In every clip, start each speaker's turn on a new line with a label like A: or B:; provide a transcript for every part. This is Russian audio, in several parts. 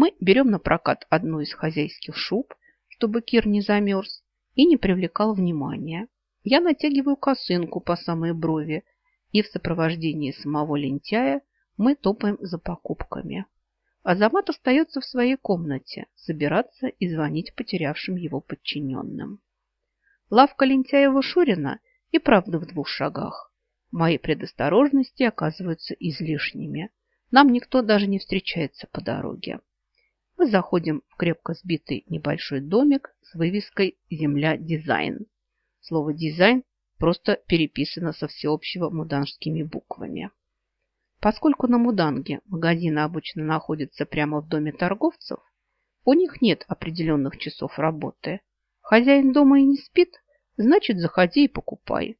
A: Мы берем на прокат одну из хозяйских шуб, чтобы Кир не замерз и не привлекал внимания. Я натягиваю косынку по самой брови, и в сопровождении самого лентяя мы топаем за покупками. Азамат остается в своей комнате собираться и звонить потерявшим его подчиненным. Лавка лентяева Шурина и правда в двух шагах. Мои предосторожности оказываются излишними. Нам никто даже не встречается по дороге. Мы заходим в крепко сбитый небольшой домик с вывеской «Земля дизайн». Слово «дизайн» просто переписано со всеобщего муданжскими буквами. Поскольку на Муданге магазины обычно находятся прямо в доме торговцев, у них нет определенных часов работы. Хозяин дома и не спит, значит, заходи и покупай.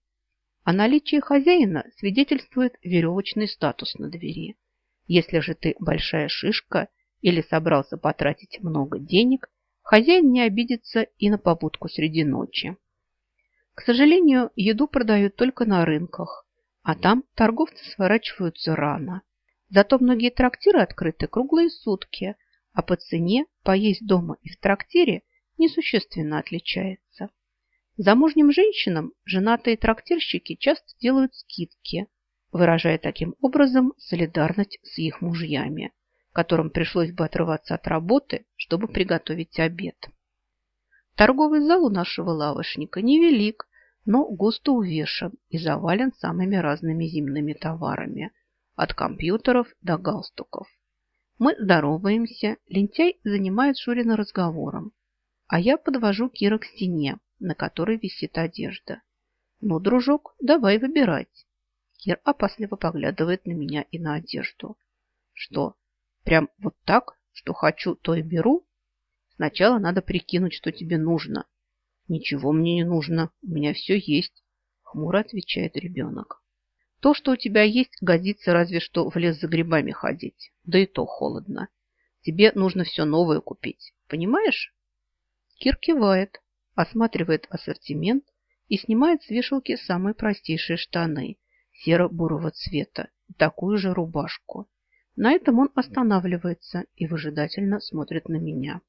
A: О наличии хозяина свидетельствует веревочный статус на двери. Если же ты большая шишка или собрался потратить много денег, хозяин не обидится и на побудку среди ночи. К сожалению, еду продают только на рынках, а там торговцы сворачиваются рано. Зато многие трактиры открыты круглые сутки, а по цене поесть дома и в трактире несущественно отличается. Замужним женщинам женатые трактирщики часто делают скидки, выражая таким образом солидарность с их мужьями, которым пришлось бы отрываться от работы, чтобы приготовить обед. Торговый зал у нашего лавочника невелик, но густо увешан и завален самыми разными земными товарами, от компьютеров до галстуков. Мы здороваемся, лентяй занимает Шурина разговором, а я подвожу Кира к стене, на которой висит одежда. Ну, дружок, давай выбирать. Кир опасливо поглядывает на меня и на одежду. Что, прям вот так, что хочу, то и беру? Сначала надо прикинуть, что тебе нужно. Ничего мне не нужно, у меня все есть, хмуро отвечает ребенок. То, что у тебя есть, годится разве что в лес за грибами ходить. Да и то холодно. Тебе нужно все новое купить. Понимаешь? Кир кивает осматривает ассортимент и снимает с вешалки самые простейшие штаны серо-бурого цвета и такую же рубашку. На этом он останавливается и выжидательно смотрит на меня.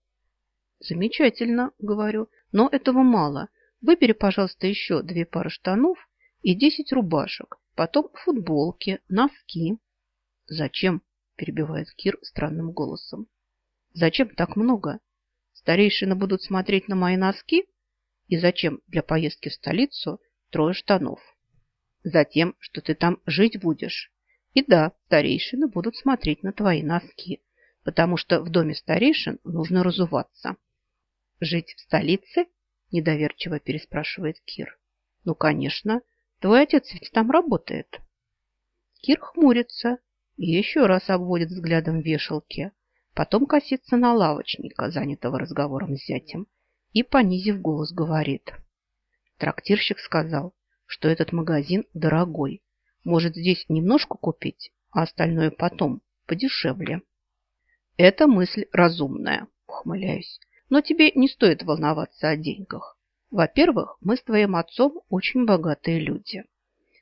A: «Замечательно», — говорю, — «но этого мало. Выбери, пожалуйста, еще две пары штанов и десять рубашек, потом футболки, носки». «Зачем?» – перебивает Кир странным голосом. «Зачем так много? Старейшины будут смотреть на мои носки?» И зачем для поездки в столицу трое штанов? Затем, что ты там жить будешь. И да, старейшины будут смотреть на твои носки, потому что в доме старейшин нужно разуваться. Жить в столице? Недоверчиво переспрашивает Кир. Ну, конечно, твой отец ведь там работает. Кир хмурится и еще раз обводит взглядом вешалки, потом косится на лавочника, занятого разговором с зятем, и, понизив голос, говорит. Трактирщик сказал, что этот магазин дорогой. Может, здесь немножко купить, а остальное потом, подешевле. Это мысль разумная, ухмыляюсь. Но тебе не стоит волноваться о деньгах. Во-первых, мы с твоим отцом очень богатые люди.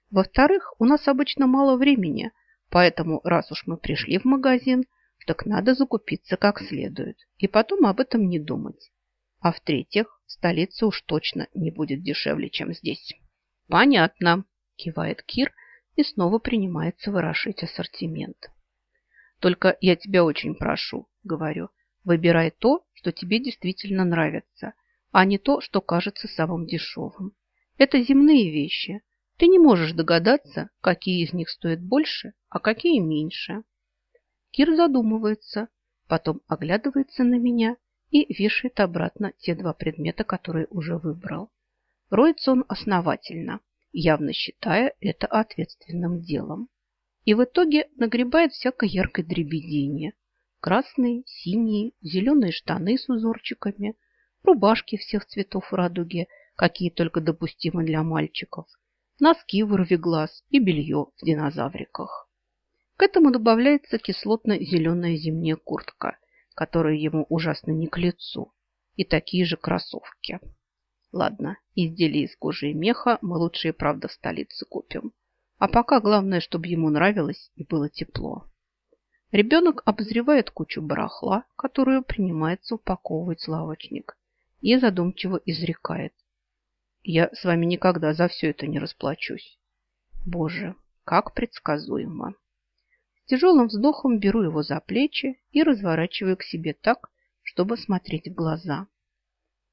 A: Во-вторых, у нас обычно мало времени, поэтому, раз уж мы пришли в магазин, так надо закупиться как следует и потом об этом не думать. А в-третьих, столица уж точно не будет дешевле, чем здесь. Понятно, кивает Кир и снова принимается ворошить ассортимент. Только я тебя очень прошу, говорю, выбирай то, что тебе действительно нравится, а не то, что кажется самым дешевым. Это земные вещи. Ты не можешь догадаться, какие из них стоят больше, а какие меньше. Кир задумывается, потом оглядывается на меня и вешает обратно те два предмета, которые уже выбрал. Роется он основательно, явно считая это ответственным делом. И в итоге нагребает всякой яркой дребедение. Красные, синие, зеленые штаны с узорчиками, рубашки всех цветов радуги, какие только допустимы для мальчиков, носки вырви глаз и белье в динозавриках. К этому добавляется кислотно-зеленая зимняя куртка – которые ему ужасно не к лицу, и такие же кроссовки. Ладно, изделия из кожи и меха мы лучше и правда в столице купим. А пока главное, чтобы ему нравилось и было тепло. Ребенок обозревает кучу барахла, которую принимается упаковывать лавочник, и задумчиво изрекает. Я с вами никогда за все это не расплачусь. Боже, как предсказуемо. С тяжелым вздохом беру его за плечи и разворачиваю к себе так, чтобы смотреть в глаза.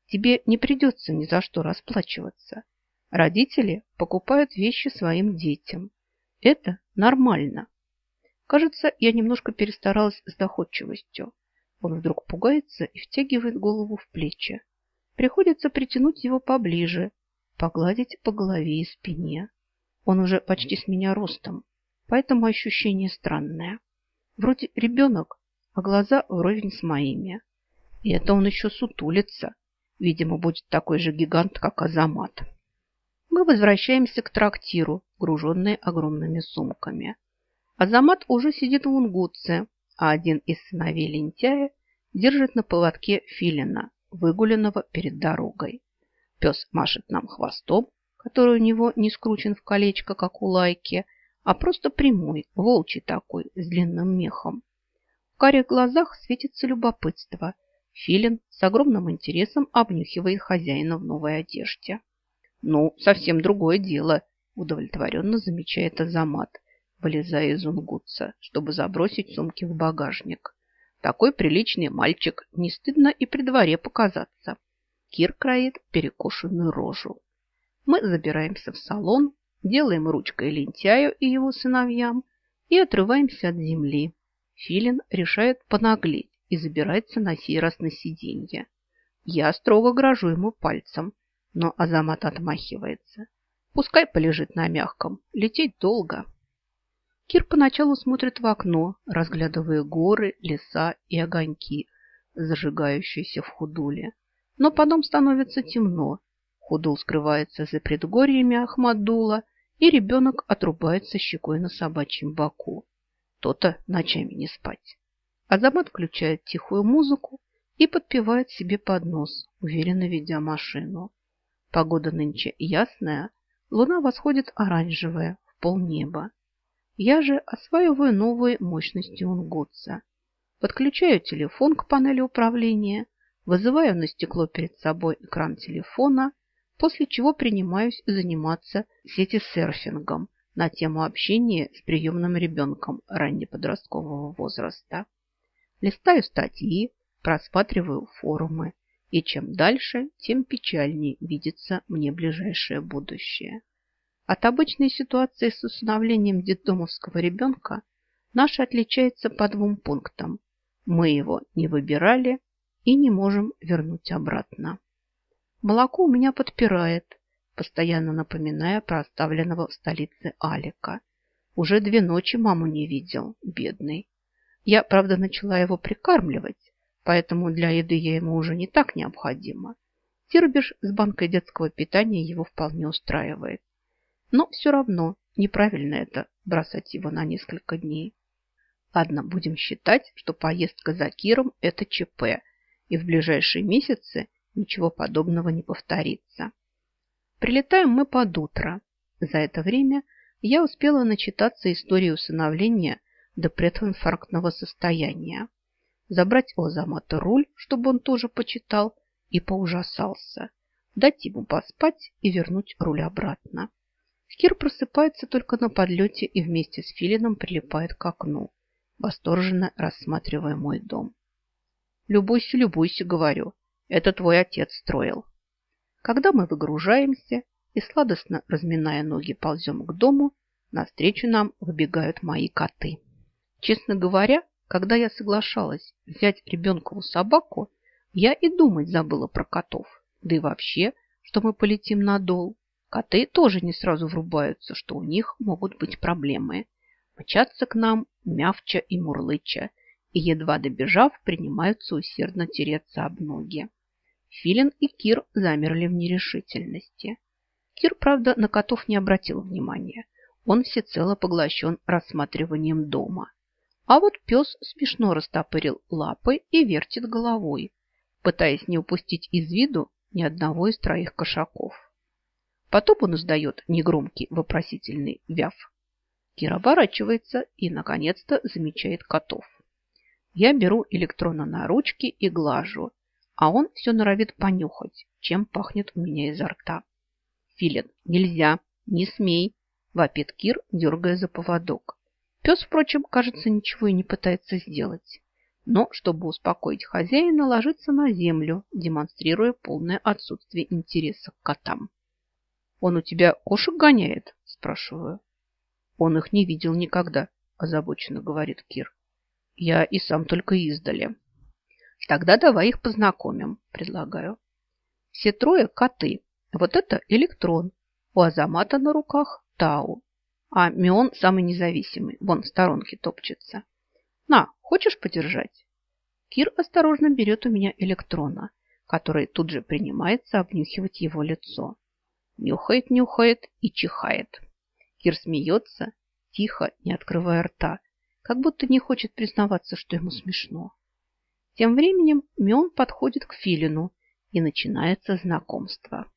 A: Тебе не придется ни за что расплачиваться. Родители покупают вещи своим детям. Это нормально. Кажется, я немножко перестаралась с доходчивостью. Он вдруг пугается и втягивает голову в плечи. Приходится притянуть его поближе, погладить по голове и спине. Он уже почти с меня ростом, поэтому ощущение странное. Вроде ребенок, а глаза вровень с моими. И это он еще сутулится. Видимо, будет такой же гигант, как Азамат. Мы возвращаемся к трактиру, груженные огромными сумками. Азамат уже сидит в унгутце, а один из сыновей лентяя держит на поводке филина, выгуленного перед дорогой. Пес машет нам хвостом, который у него не скручен в колечко, как у лайки, а просто прямой, волчий такой, с длинным мехом. В карих глазах светится любопытство. Филин с огромным интересом обнюхивает хозяина в новой одежде. «Ну, совсем другое дело», – удовлетворенно замечает Азамат, вылезая из унгутца, чтобы забросить сумки в багажник. «Такой приличный мальчик, не стыдно и при дворе показаться». Кир кроит перекошенную рожу. Мы забираемся в салон, делаем ручкой лентяю и его сыновьям и отрываемся от земли. Филин решает понаглеть и забирается на сей раз на сиденье. Я строго грожу ему пальцем, но Азамат отмахивается. Пускай полежит на мягком, лететь долго. Кир поначалу смотрит в окно, разглядывая горы, леса и огоньки, зажигающиеся в худуле. Но потом становится темно. Худул скрывается за предгорьями Ахмадула, и ребенок отрубается щекой на собачьем боку. То-то ночами не спать. Азамат включает тихую музыку и подпевает себе под нос, уверенно ведя машину. Погода нынче ясная, луна восходит оранжевая в полнеба. Я же осваиваю новые мощности унгутса. Подключаю телефон к панели управления, вызываю на стекло перед собой экран телефона, после чего принимаюсь заниматься сети-серфингом на тему общения с приемным ребенком раннеподросткового возраста. Листаю статьи, просматриваю форумы, и чем дальше, тем печальнее видится мне ближайшее будущее. От обычной ситуации с усыновлением детдомовского ребенка наша отличается по двум пунктам. Мы его не выбирали и не можем вернуть обратно. Молоко у меня подпирает, постоянно напоминая про оставленного в столице Алика. Уже две ночи маму не видел, бедный. Я, правда, начала его прикармливать, поэтому для еды я ему уже не так необходима. Тирбиш с банкой детского питания его вполне устраивает. Но все равно неправильно это бросать его на несколько дней. Ладно, будем считать, что поездка за Киром – это ЧП, и в ближайшие месяцы ничего подобного не повторится. Прилетаем мы под утро. За это время я успела начитаться истории усыновления до прединфарктного состояния забрать у Азамата руль, чтобы он тоже почитал, и поужасался. Дать ему поспать и вернуть руль обратно. Кир просыпается только на подлете и вместе с Филином прилипает к окну, восторженно рассматривая мой дом. «Любуйся, любуйся», — говорю, — «это твой отец строил». Когда мы выгружаемся и, сладостно разминая ноги, ползем к дому, навстречу нам выбегают мои коты. Честно говоря, когда я соглашалась взять ребенкову собаку, я и думать забыла про котов. Да и вообще, что мы полетим на дол. Коты тоже не сразу врубаются, что у них могут быть проблемы. Мчатся к нам, мявча и мурлыча, и, едва добежав, принимаются усердно тереться об ноги. Филин и Кир замерли в нерешительности. Кир, правда, на котов не обратил внимания. Он всецело поглощен рассматриванием дома. А вот пес смешно растопырил лапы и вертит головой, пытаясь не упустить из виду ни одного из троих кошаков. Потом он издает негромкий вопросительный вяв. Кир оборачивается и, наконец-то, замечает котов. Я беру электрона на ручки и глажу, а он все норовит понюхать, чем пахнет у меня изо рта. Филин, нельзя, не смей, вопит Кир, дергая за поводок. Пес, впрочем, кажется, ничего и не пытается сделать. Но, чтобы успокоить хозяина, ложится на землю, демонстрируя полное отсутствие интереса к котам. «Он у тебя кошек гоняет?» – спрашиваю. «Он их не видел никогда», – озабоченно говорит Кир. «Я и сам только издали». «Тогда давай их познакомим», – предлагаю. Все трое коты. Вот это электрон. У Азамата на руках Тау. А Мион самый независимый. Вон в сторонке топчется. На, хочешь подержать? Кир осторожно берет у меня электрона, который тут же принимается обнюхивать его лицо. Нюхает, нюхает и чихает. Кир смеется, тихо, не открывая рта, как будто не хочет признаваться, что ему смешно. Тем временем Мион подходит к Филину, и начинается знакомство.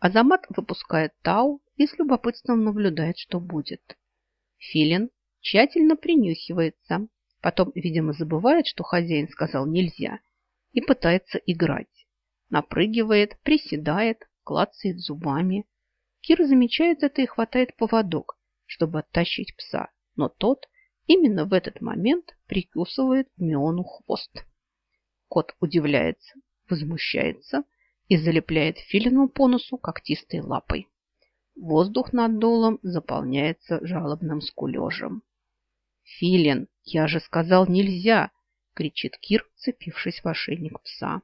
A: Азамат выпускает Тау и с любопытством наблюдает, что будет. Филин тщательно принюхивается, потом, видимо, забывает, что хозяин сказал нельзя, и пытается играть. Напрыгивает, приседает, клацает зубами. Кир замечает это и хватает поводок, чтобы оттащить пса, но тот именно в этот момент прикусывает Миону хвост. Кот удивляется, возмущается и залепляет филину по носу когтистой лапой. Воздух над долом заполняется жалобным скулежем. «Филин, я же сказал, нельзя!» – кричит Кир, цепившись в ошейник пса.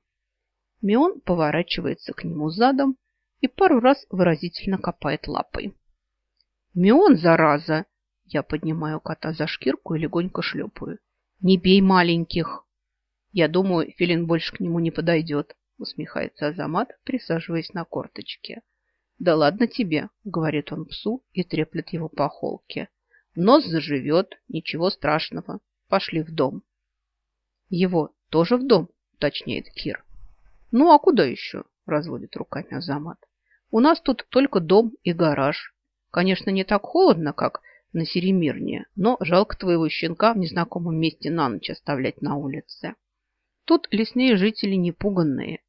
A: Мион поворачивается к нему задом и пару раз выразительно копает лапой. «Мион, зараза!» Я поднимаю кота за шкирку и легонько шлепаю. «Не бей маленьких!» Я думаю, Филин больше к нему не подойдет, усмехается Азамат, присаживаясь на корточке. Да ладно тебе, говорит он псу и треплет его по холке. Нос заживет, ничего страшного. Пошли в дом. Его тоже в дом, уточняет Кир. Ну, а куда еще? Разводит руками Азамат. У нас тут только дом и гараж. Конечно, не так холодно, как на Серемирне, но жалко твоего щенка в незнакомом месте на ночь оставлять на улице. Тут лесные жители непуганные.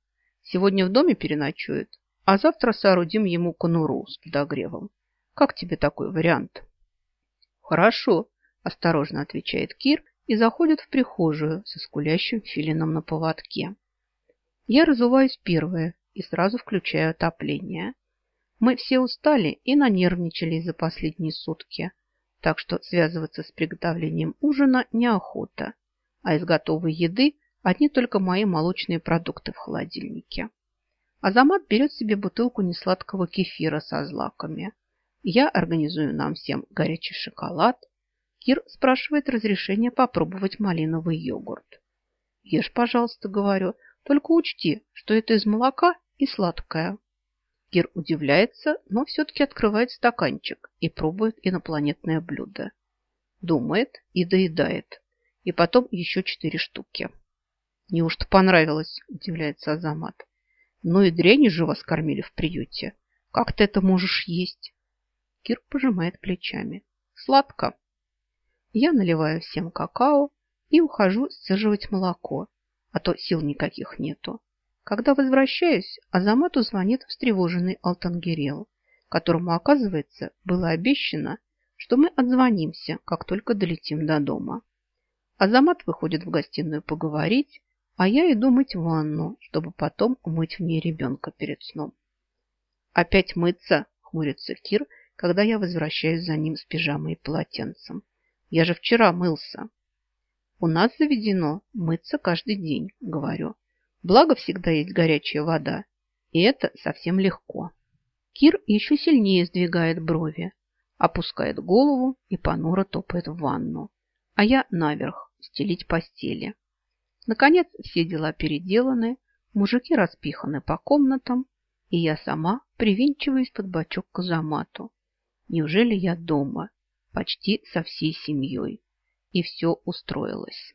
A: Сегодня в доме переночует, а завтра соорудим ему конуру с подогревом. Как тебе такой вариант? Хорошо, осторожно отвечает Кир и заходит в прихожую со скулящим филином на поводке. Я разуваюсь первая и сразу включаю отопление. Мы все устали и нанервничали за последние сутки, так что связываться с приготовлением ужина неохота, а из готовой еды Одни только мои молочные продукты в холодильнике. Азамат берет себе бутылку несладкого кефира со злаками. Я организую нам всем горячий шоколад. Кир спрашивает разрешения попробовать малиновый йогурт. Ешь, пожалуйста, говорю, только учти, что это из молока и сладкое. Кир удивляется, но все-таки открывает стаканчик и пробует инопланетное блюдо. Думает и доедает. И потом еще четыре штуки. Неужто понравилось? Удивляется Азамат. Ну и дрянь же вас кормили в приюте. Как ты это можешь есть? Кир пожимает плечами. Сладко. Я наливаю всем какао и ухожу сцеживать молоко, а то сил никаких нету. Когда возвращаюсь, Азамату звонит встревоженный Алтангерел, которому, оказывается, было обещано, что мы отзвонимся, как только долетим до дома. Азамат выходит в гостиную поговорить, а я иду мыть ванну, чтобы потом умыть в ней ребенка перед сном. «Опять мыться?» – хмурится Кир, когда я возвращаюсь за ним с пижамой и полотенцем. «Я же вчера мылся». «У нас заведено мыться каждый день», – говорю. «Благо всегда есть горячая вода, и это совсем легко». Кир еще сильнее сдвигает брови, опускает голову и понуро топает в ванну, а я наверх стелить постели. Наконец все дела переделаны, мужики распиханы по комнатам, и я сама привинчиваюсь под бочок к Азамату. Неужели я дома, почти со всей семьей, и все устроилось?